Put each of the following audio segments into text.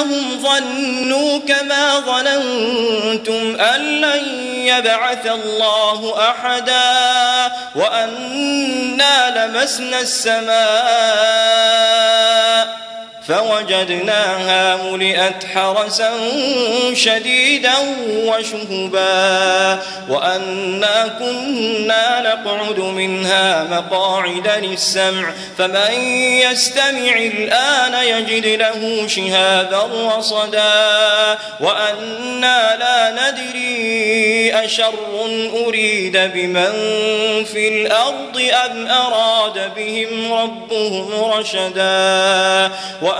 وأنهم ظنوا كما ظننتم أن لن يبعث الله أحدا وأنا لمسنا السماء فوجدناها ملئت حرسا شديدا وشهبا وأنا كنا نقعد منها مقاعد للسمع فمن يستمع الآن يجد له شهابا رصدا وأنا لا ندري أشر أريد بمن في الأرض أم أراد بهم ربهم رشدا وأنا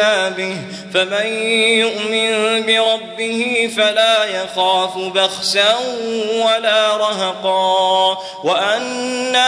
آمنا به فمن يؤمن بربه فلا يخاف بخسا ولا رهقا. وأنا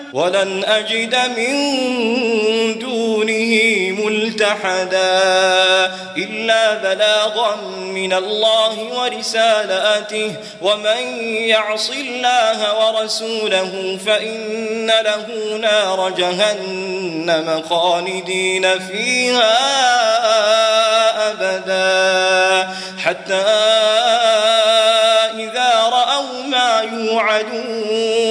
ولن أجد من دونه ملتحدا إلا بلاغا من الله ورسالاته. ومن يعص الله ورسوله فإن له نار جهنم خالدين فيها أبدا. حتى إذا رأوا ما يوعدون